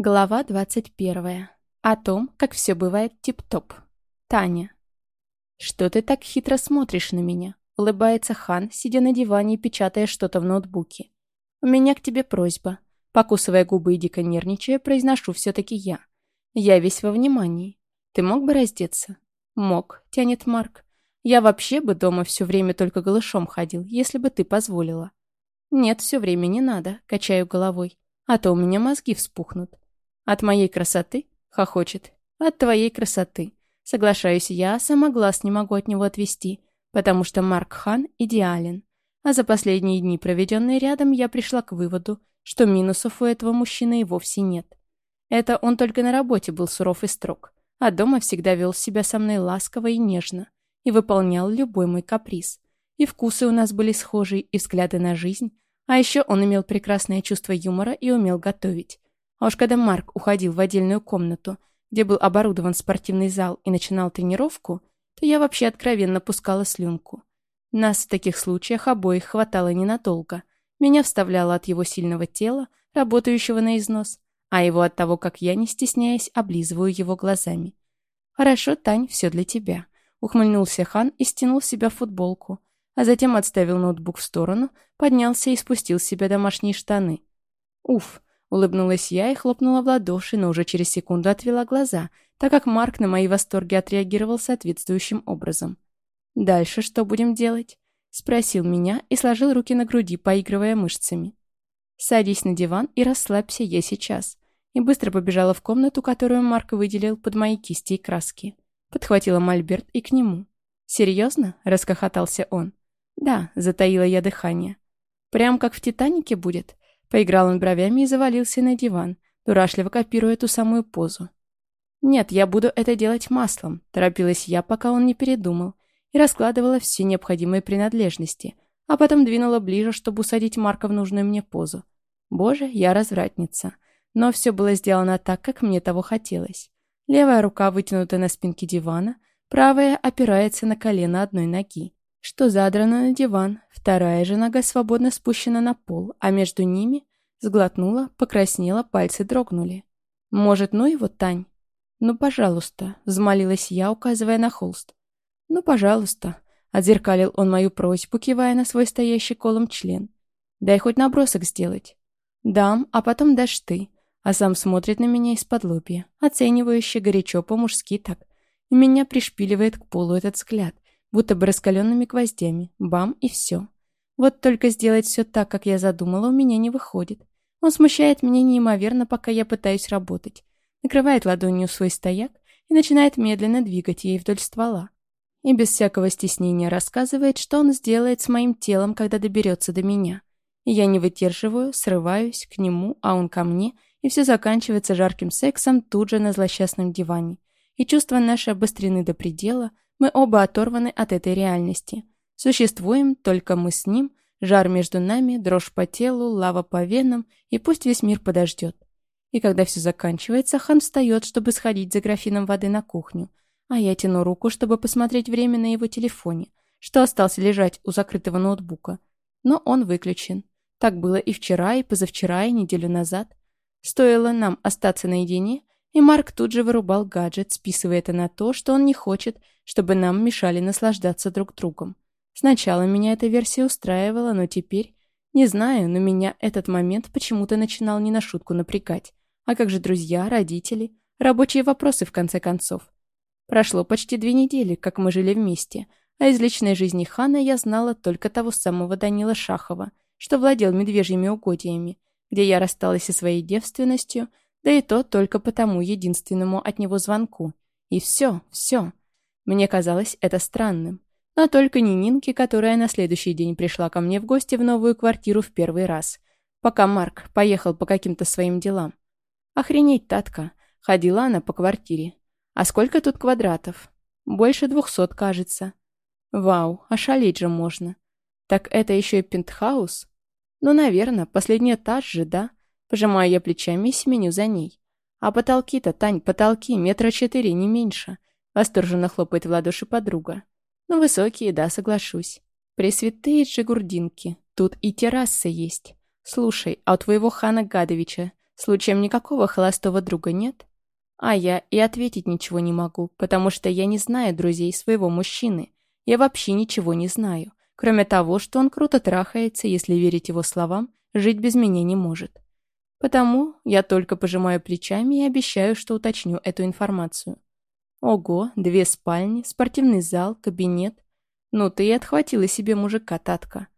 Глава 21. О том, как все бывает тип-топ. Таня. «Что ты так хитро смотришь на меня?» — улыбается Хан, сидя на диване и печатая что-то в ноутбуке. «У меня к тебе просьба». Покусывая губы и дико нервничая, произношу все-таки я. Я весь во внимании. «Ты мог бы раздеться?» «Мог», — тянет Марк. «Я вообще бы дома все время только голышом ходил, если бы ты позволила». «Нет, все время не надо», — качаю головой. «А то у меня мозги вспухнут». От моей красоты? Хохочет. От твоей красоты. Соглашаюсь я, сама глаз не могу от него отвести, потому что Марк Хан идеален. А за последние дни, проведенные рядом, я пришла к выводу, что минусов у этого мужчины и вовсе нет. Это он только на работе был суров и строг, а дома всегда вел себя со мной ласково и нежно и выполнял любой мой каприз. И вкусы у нас были схожи, и взгляды на жизнь, а еще он имел прекрасное чувство юмора и умел готовить. А уж когда Марк уходил в отдельную комнату, где был оборудован спортивный зал и начинал тренировку, то я вообще откровенно пускала слюнку. Нас в таких случаях обоих хватало ненадолго. Меня вставляло от его сильного тела, работающего на износ, а его от того, как я, не стесняясь, облизываю его глазами. «Хорошо, Тань, все для тебя», — ухмыльнулся Хан и стянул с себя футболку, а затем отставил ноутбук в сторону, поднялся и спустил с себя домашние штаны. Уф, Улыбнулась я и хлопнула в ладоши, но уже через секунду отвела глаза, так как Марк на мои восторги отреагировал соответствующим образом. «Дальше что будем делать?» — спросил меня и сложил руки на груди, поигрывая мышцами. «Садись на диван и расслабься я сейчас». И быстро побежала в комнату, которую Марк выделил под мои кисти и краски. Подхватила мольберт и к нему. «Серьезно?» — раскохотался он. «Да», — затаила я дыхание. «Прям как в «Титанике» будет?» Поиграл он бровями и завалился на диван, дурашливо копируя ту самую позу. «Нет, я буду это делать маслом», — торопилась я, пока он не передумал, и раскладывала все необходимые принадлежности, а потом двинула ближе, чтобы усадить Марка в нужную мне позу. Боже, я развратница. Но все было сделано так, как мне того хотелось. Левая рука вытянута на спинке дивана, правая опирается на колено одной ноги что задрана на диван, вторая же нога свободно спущена на пол, а между ними сглотнула, покраснела, пальцы дрогнули. «Может, ну его, Тань?» «Ну, пожалуйста», — взмолилась я, указывая на холст. «Ну, пожалуйста», — отзеркалил он мою просьбу, кивая на свой стоящий колом член. «Дай хоть набросок сделать». «Дам, а потом дашь ты», а сам смотрит на меня из-под лобья, оценивающе горячо по-мужски так. И меня пришпиливает к полу этот взгляд — будто бы раскаленными гвоздями. Бам, и все. Вот только сделать все так, как я задумала, у меня не выходит. Он смущает меня неимоверно, пока я пытаюсь работать. Накрывает ладонью свой стояк и начинает медленно двигать ей вдоль ствола. И без всякого стеснения рассказывает, что он сделает с моим телом, когда доберется до меня. Я не выдерживаю, срываюсь к нему, а он ко мне, и все заканчивается жарким сексом тут же на злосчастном диване. И чувства наши обострены до предела — мы оба оторваны от этой реальности. Существуем только мы с ним, жар между нами, дрожь по телу, лава по венам, и пусть весь мир подождет. И когда все заканчивается, хан встает, чтобы сходить за графином воды на кухню, а я тяну руку, чтобы посмотреть время на его телефоне, что остался лежать у закрытого ноутбука. Но он выключен. Так было и вчера, и позавчера, и неделю назад. Стоило нам остаться наедине, и Марк тут же вырубал гаджет, списывая это на то, что он не хочет, чтобы нам мешали наслаждаться друг другом. Сначала меня эта версия устраивала, но теперь... Не знаю, но меня этот момент почему-то начинал не на шутку напрягать. А как же друзья, родители, рабочие вопросы в конце концов? Прошло почти две недели, как мы жили вместе, а из личной жизни Хана я знала только того самого Данила Шахова, что владел медвежьими угодьями, где я рассталась со своей девственностью, да и то только по тому единственному от него звонку. И все, все. Мне казалось это странным. Но только не Нинке, которая на следующий день пришла ко мне в гости в новую квартиру в первый раз. Пока Марк поехал по каким-то своим делам. Охренеть, Татка. Ходила она по квартире. А сколько тут квадратов? Больше двухсот, кажется. Вау, ошалеть же можно. Так это еще и пентхаус? Ну, наверное, последний этаж же, да? Пожимаю я плечами и семеню за ней. А потолки-то, Тань, потолки, метра четыре, не меньше. Восторженно хлопает в ладоши подруга. Ну, высокие, да, соглашусь. Пресвятые же гурдинки. Тут и терраса есть. Слушай, а у твоего хана Гадовича Случаем никакого холостого друга нет? А я и ответить ничего не могу, потому что я не знаю друзей своего мужчины. Я вообще ничего не знаю, кроме того, что он круто трахается, если верить его словам, жить без меня не может. Потому я только пожимаю плечами и обещаю, что уточню эту информацию. Ого, две спальни, спортивный зал, кабинет. Ну ты и отхватила себе мужика, Татка.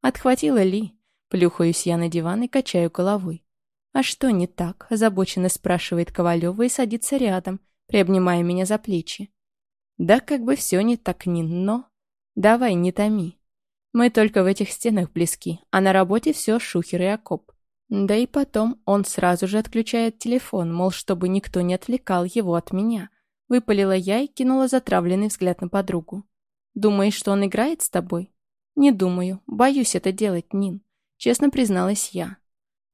Отхватила ли? Плюхаюсь я на диван и качаю головой. «А что не так?» – озабоченно спрашивает Ковалева и садится рядом, приобнимая меня за плечи. «Да как бы все не так, Нин, но...» «Давай, не томи. Мы только в этих стенах близки, а на работе все шухер и окоп. Да и потом он сразу же отключает телефон, мол, чтобы никто не отвлекал его от меня. Выпалила я и кинула затравленный взгляд на подругу. «Думаешь, что он играет с тобой?» «Не думаю. Боюсь это делать, Нин», — честно призналась я.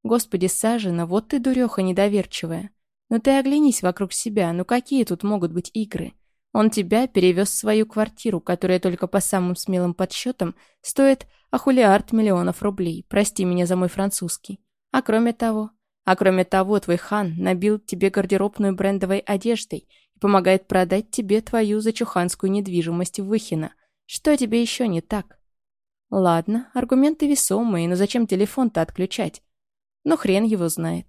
«Господи, Сажина, вот ты дуреха недоверчивая. Ну ты оглянись вокруг себя, ну какие тут могут быть игры?» Он тебя перевез в свою квартиру, которая только по самым смелым подсчетам стоит ахулиард миллионов рублей. Прости меня за мой французский. А кроме того... А кроме того, твой хан набил тебе гардеробную брендовой одеждой помогает продать тебе твою зачуханскую недвижимость в Выхино. Что тебе еще не так? Ладно, аргументы весомые, но зачем телефон-то отключать? Ну, хрен его знает.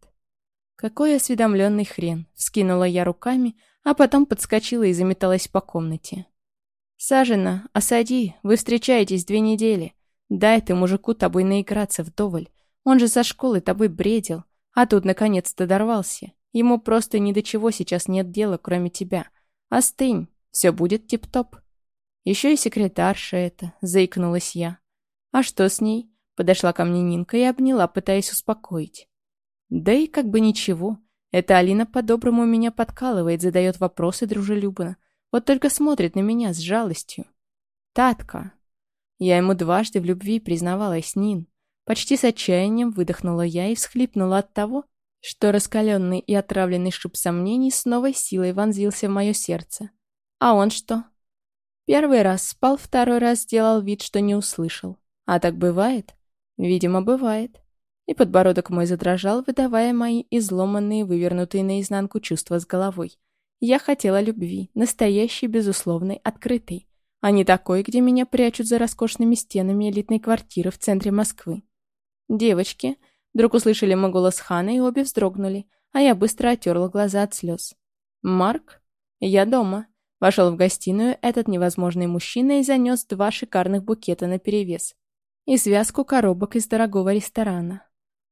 Какой осведомленный хрен, вскинула я руками, а потом подскочила и заметалась по комнате. «Сажена, осади, вы встречаетесь две недели. Дай ты мужику тобой наиграться вдоволь. Он же со школы тобой бредил, а тут наконец-то дорвался. Ему просто ни до чего сейчас нет дела, кроме тебя. Остынь, все будет тип-топ». Еще и секретарша это, заикнулась я. «А что с ней?» Подошла ко мне Нинка и обняла, пытаясь успокоить. Да и как бы ничего. Это Алина по-доброму меня подкалывает, задает вопросы дружелюбно. Вот только смотрит на меня с жалостью. Татка. Я ему дважды в любви признавалась, Нин. Почти с отчаянием выдохнула я и всхлипнула от того, что раскаленный и отравленный шип сомнений с новой силой вонзился в мое сердце. А он что? Первый раз спал, второй раз сделал вид, что не услышал. А так бывает? Видимо, бывает. И подбородок мой задрожал, выдавая мои изломанные, вывернутые наизнанку чувства с головой. Я хотела любви, настоящей, безусловной, открытой, а не такой, где меня прячут за роскошными стенами элитной квартиры в центре Москвы. «Девочки!» Вдруг услышали мы голос Хана и обе вздрогнули, а я быстро отерла глаза от слез. «Марк? Я дома». Вошел в гостиную этот невозможный мужчина и занес два шикарных букета наперевес и связку коробок из дорогого ресторана.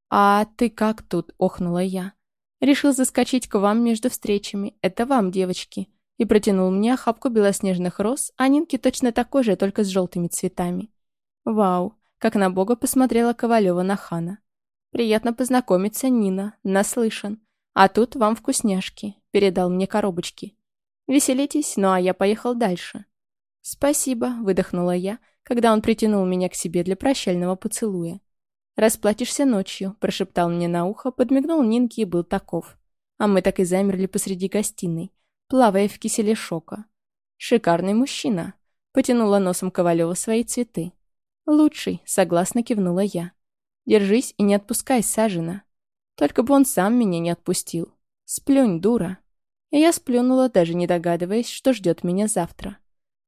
«А ты как тут?» — охнула я. «Решил заскочить к вам между встречами. Это вам, девочки». И протянул мне охапку белоснежных роз, а Нинки точно такой же, только с желтыми цветами. «Вау!» — как на бога посмотрела Ковалева на Хана. «Приятно познакомиться, Нина. Наслышан. А тут вам вкусняшки», — передал мне коробочки. «Веселитесь, ну а я поехал дальше». «Спасибо», — выдохнула я, когда он притянул меня к себе для прощального поцелуя. «Расплатишься ночью», — прошептал мне на ухо, подмигнул Нинке и был таков. А мы так и замерли посреди гостиной, плавая в киселе шока. «Шикарный мужчина», — потянула носом Ковалева свои цветы. «Лучший», — согласно кивнула я. «Держись и не отпускай Сажина. Только бы он сам меня не отпустил. Сплюнь, дура». И я сплюнула, даже не догадываясь, что ждет меня завтра.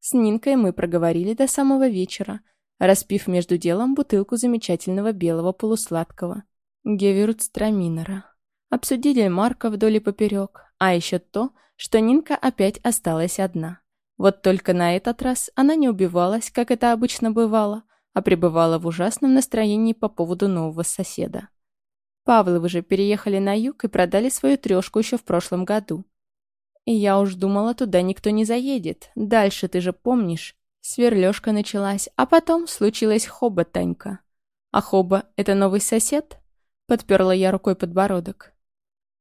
С Нинкой мы проговорили до самого вечера — распив между делом бутылку замечательного белого полусладкого Геверутстраминера. Обсудили Марка вдоль и поперек, а еще то, что Нинка опять осталась одна. Вот только на этот раз она не убивалась, как это обычно бывало, а пребывала в ужасном настроении по поводу нового соседа. Павловы же переехали на юг и продали свою трешку еще в прошлом году. И я уж думала, туда никто не заедет. Дальше, ты же помнишь, Сверлежка началась, а потом случилась хоба Танька. А хоба — это новый сосед? Подперла я рукой подбородок.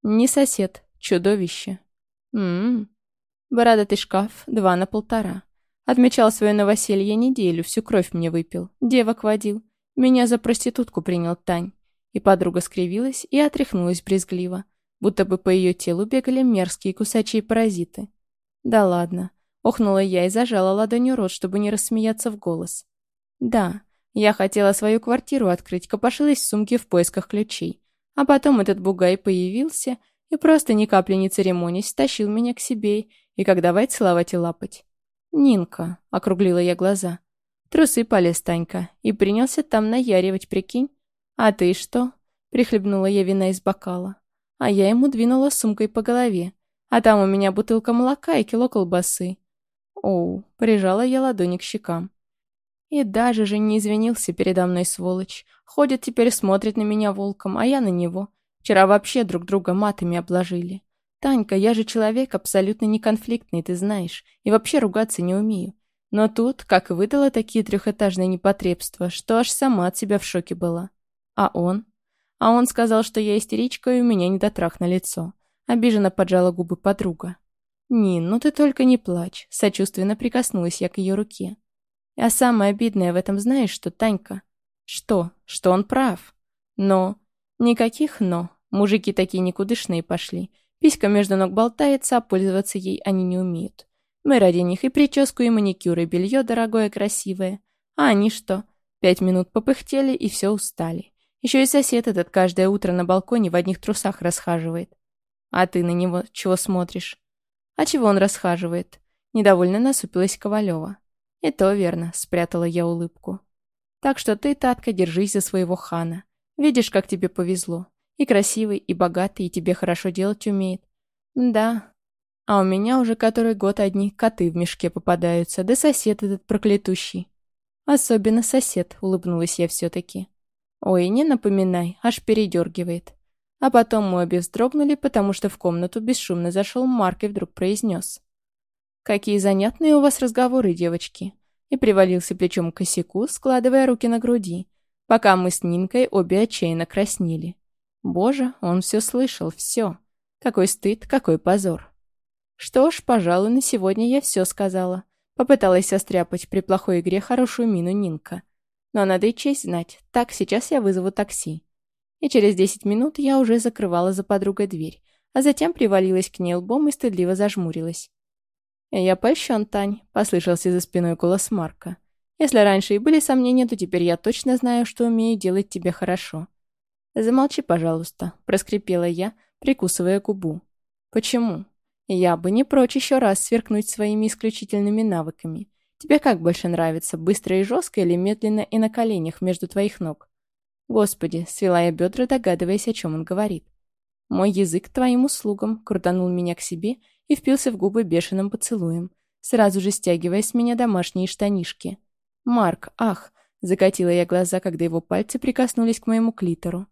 Не сосед, чудовище. Ммм. Бородатый шкаф, два на полтора. Отмечал свое новоселье неделю, всю кровь мне выпил. Девок водил. Меня за проститутку принял Тань. И подруга скривилась и отряхнулась брезгливо, будто бы по ее телу бегали мерзкие кусачие паразиты. Да ладно. Охнула я и зажала ладонью рот, чтобы не рассмеяться в голос. «Да, я хотела свою квартиру открыть, копошилась в сумке в поисках ключей. А потом этот бугай появился и просто ни капли не церемонясь стащил меня к себе и как давай целовать и лапать. «Нинка», — округлила я глаза. Трусы полез Танька и принялся там наяривать, прикинь. «А ты что?» — прихлебнула я вина из бокала. А я ему двинула сумкой по голове. А там у меня бутылка молока и кило колбасы. Оу, прижала я ладони к щекам. И даже же не извинился передо мной, сволочь. Ходит теперь, смотрит на меня волком, а я на него. Вчера вообще друг друга матами обложили. Танька, я же человек абсолютно неконфликтный, ты знаешь, и вообще ругаться не умею. Но тут, как выдала такие трехэтажные непотребства, что аж сама от себя в шоке была. А он? А он сказал, что я истеричка, и у меня недотрах на лицо. Обиженно поджала губы подруга. «Нин, ну ты только не плачь», — сочувственно прикоснулась я к ее руке. А самое обидное в этом знаешь, что Танька? Что? Что он прав? Но... Никаких «но». Мужики такие никудышные пошли. Писька между ног болтается, а пользоваться ей они не умеют. Мы ради них и прическу, и маникюр, и белье дорогое, красивое. А они что? Пять минут попыхтели и все устали. Еще и сосед этот каждое утро на балконе в одних трусах расхаживает. А ты на него чего смотришь? А чего он расхаживает? Недовольно насупилась Ковалева. И то верно, спрятала я улыбку. Так что ты, Татка, держись за своего хана. Видишь, как тебе повезло. И красивый, и богатый, и тебе хорошо делать умеет. Да. А у меня уже который год одни коты в мешке попадаются, да сосед этот проклятущий. Особенно сосед, улыбнулась я все-таки. Ой, не напоминай, аж передергивает. А потом мы обе вздрогнули, потому что в комнату бесшумно зашел Марк и вдруг произнес. «Какие занятные у вас разговоры, девочки!» И привалился плечом к косяку, складывая руки на груди, пока мы с Нинкой обе отчаянно краснели. Боже, он все слышал, все. Какой стыд, какой позор. Что ж, пожалуй, на сегодня я все сказала. Попыталась состряпать при плохой игре хорошую мину Нинка. Но надо и честь знать. Так, сейчас я вызову такси. И через десять минут я уже закрывала за подругой дверь, а затем привалилась к ней лбом и стыдливо зажмурилась. «Я польщен, Тань», — послышался за спиной голос Марка. «Если раньше и были сомнения, то теперь я точно знаю, что умею делать тебе хорошо». «Замолчи, пожалуйста», — проскрипела я, прикусывая губу. «Почему? Я бы не прочь еще раз сверкнуть своими исключительными навыками. Тебе как больше нравится, быстро и жестко или медленно и на коленях между твоих ног?» «Господи», — свела я бедра, догадываясь, о чем он говорит. «Мой язык твоим услугам», — крутанул меня к себе и впился в губы бешеным поцелуем, сразу же стягивая с меня домашние штанишки. «Марк, ах!» — закатила я глаза, когда его пальцы прикоснулись к моему клитору.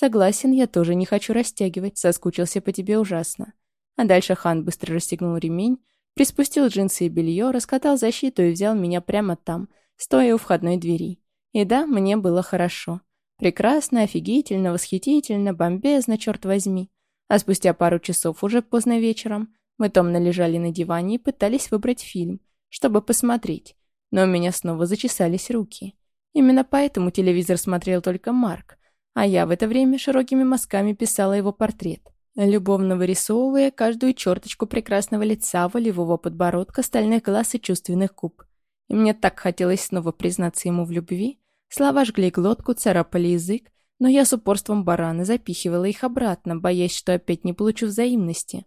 «Согласен, я тоже не хочу растягивать, соскучился по тебе ужасно». А дальше хан быстро расстегнул ремень, приспустил джинсы и белье, раскатал защиту и взял меня прямо там, стоя у входной двери. И да, мне было хорошо. Прекрасно, офигительно, восхитительно, бомбезно, черт возьми. А спустя пару часов, уже поздно вечером, мы томно лежали на диване и пытались выбрать фильм, чтобы посмотреть, но у меня снова зачесались руки. Именно поэтому телевизор смотрел только Марк, а я в это время широкими мазками писала его портрет, любовно вырисовывая каждую черточку прекрасного лица, волевого подбородка, стальных глаз и чувственных губ. И мне так хотелось снова признаться ему в любви. Слова жгли глотку, царапали язык, но я с упорством барана запихивала их обратно, боясь, что опять не получу взаимности.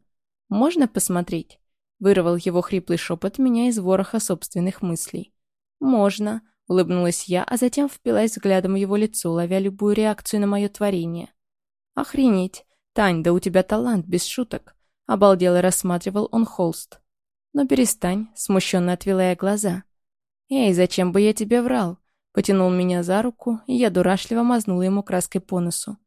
«Можно посмотреть?» Вырвал его хриплый шепот меня из вороха собственных мыслей. «Можно», — улыбнулась я, а затем впилась взглядом в его лицо, ловя любую реакцию на мое творение. «Охренеть! Тань, да у тебя талант, без шуток!» Обалдело рассматривал он холст. «Но перестань», — смущенно отвела я глаза. «Эй, зачем бы я тебе врал?» Потянул меня за руку, и я дурашливо мазнула ему краской по носу.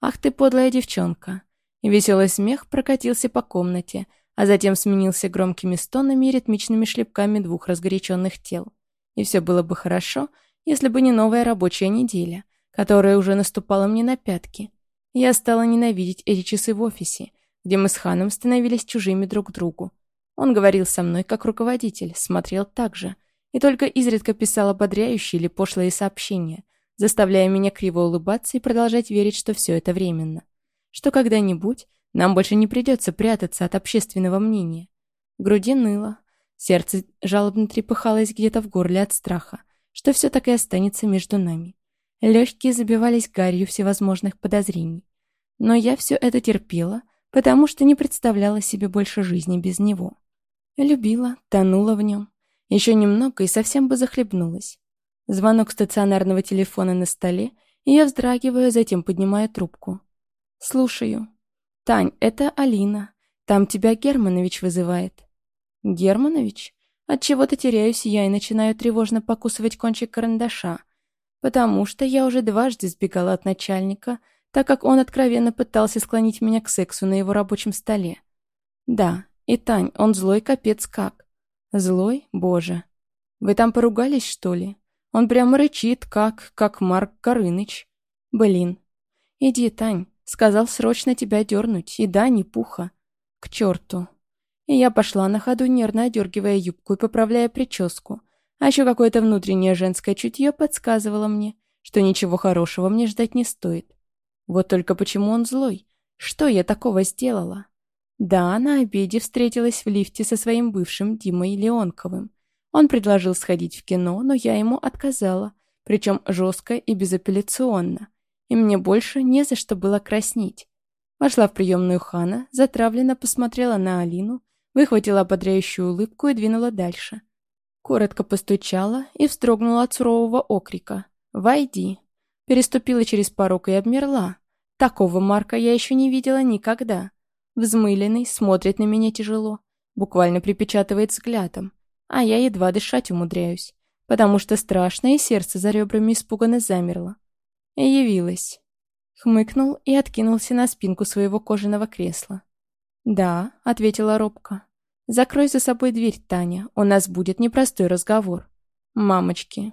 «Ах ты подлая девчонка!» И веселый смех прокатился по комнате, а затем сменился громкими стонами и ритмичными шлепками двух разгоряченных тел. И все было бы хорошо, если бы не новая рабочая неделя, которая уже наступала мне на пятки. Я стала ненавидеть эти часы в офисе, где мы с Ханом становились чужими друг другу. Он говорил со мной как руководитель, смотрел так же, и только изредка писал ободряющие или пошлые сообщения, заставляя меня криво улыбаться и продолжать верить, что все это временно что когда-нибудь нам больше не придется прятаться от общественного мнения. В груди ныло, сердце жалобно трепыхалось где-то в горле от страха, что все так и останется между нами. Легкие забивались гарью всевозможных подозрений. Но я все это терпела, потому что не представляла себе больше жизни без него. Любила, тонула в нем. Еще немного и совсем бы захлебнулась. Звонок стационарного телефона на столе, и я вздрагиваю, затем поднимаю трубку. «Слушаю». «Тань, это Алина. Там тебя Германович вызывает». «Германович?» Отчего-то теряюсь я и начинаю тревожно покусывать кончик карандаша, потому что я уже дважды сбегала от начальника, так как он откровенно пытался склонить меня к сексу на его рабочем столе. Да, и Тань, он злой капец как. Злой? Боже. Вы там поругались, что ли? Он прямо рычит, как, как Марк Горыныч. Блин. Иди, Тань. Сказал срочно тебя дернуть. И да, не пуха. К черту. И я пошла на ходу, нервно одергивая юбку и поправляя прическу. А еще какое-то внутреннее женское чутье подсказывало мне, что ничего хорошего мне ждать не стоит. Вот только почему он злой? Что я такого сделала? Да, на обеде встретилась в лифте со своим бывшим Димой Леонковым. Он предложил сходить в кино, но я ему отказала, причем жестко и безапелляционно. И мне больше не за что было краснеть. Вошла в приемную Хана, затравленно посмотрела на Алину, выхватила ободряющую улыбку и двинула дальше. Коротко постучала и вздрогнула от сурового окрика. «Войди!» Переступила через порог и обмерла. Такого Марка я еще не видела никогда. Взмыленный, смотрит на меня тяжело, буквально припечатывает взглядом, а я едва дышать умудряюсь, потому что страшное сердце за ребрами испуганно замерло. И явилась. Хмыкнул и откинулся на спинку своего кожаного кресла. «Да», — ответила робко. «Закрой за собой дверь, Таня, у нас будет непростой разговор». «Мамочки,